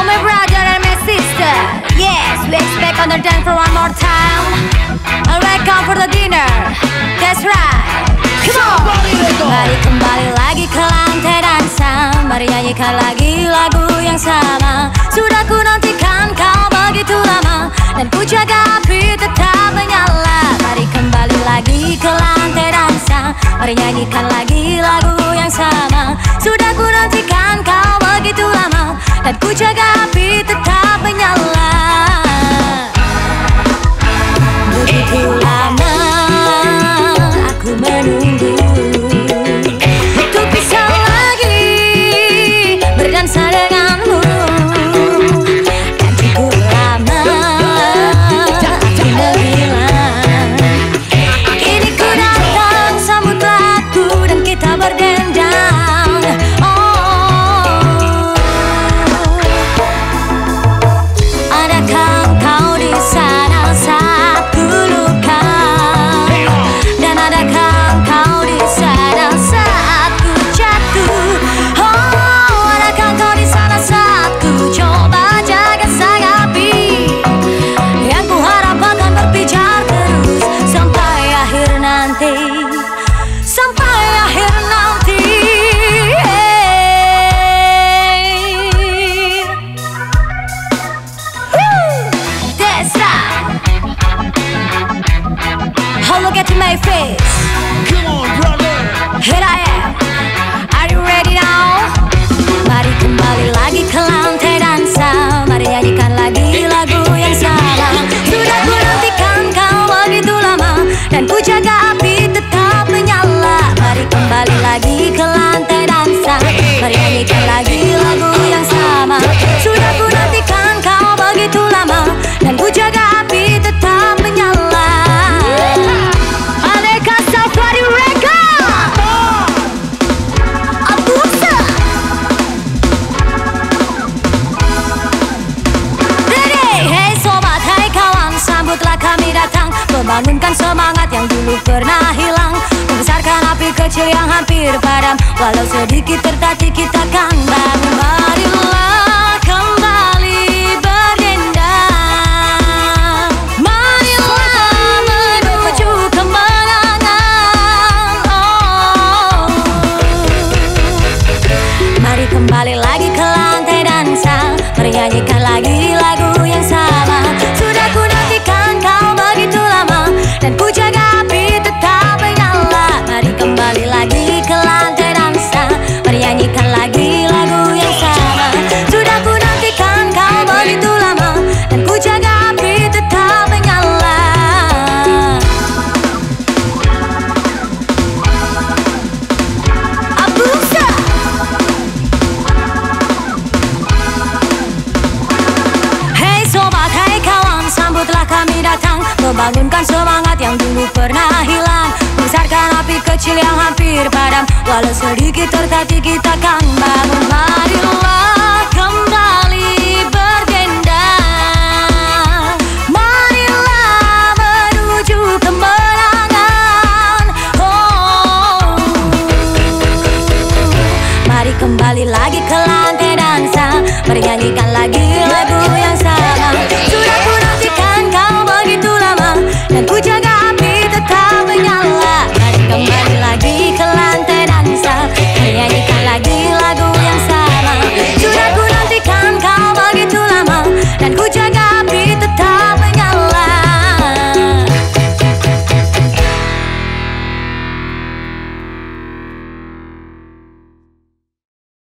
all my brother and my sister. Yes, we expect on the dance for one more time. And welcome for the dinner. That's right. Come on. Mari kembali lagi ke lantai dansa. Mari nyanyikan lagi lagu yang sama. Sudah ku nantikan kau begitu lama dan ku jaga api tetap menyala. Mari kembali lagi ke lantai dansa. Mari nyanyikan lagi you. Look at my face. Come on, brother. Here I am. Hampir padam. Walau sedikit tertati kita kan bangun Marilah kembali berdendang Marilah menuju kemenangan oh. Mari kembali lagi ke lantai dansa. Mari nyanyikan lagi lagu datang Membangunkan semangat yang dulu pernah hilang. Membesarkan api kecil yang hampir padam. Walau sedikit tertati kita kan bangun. Marilah kembali berdendang Marilah menuju kemenangan. Oh. Mari kembali lagi ke lantai dansa. Mari nyanyikan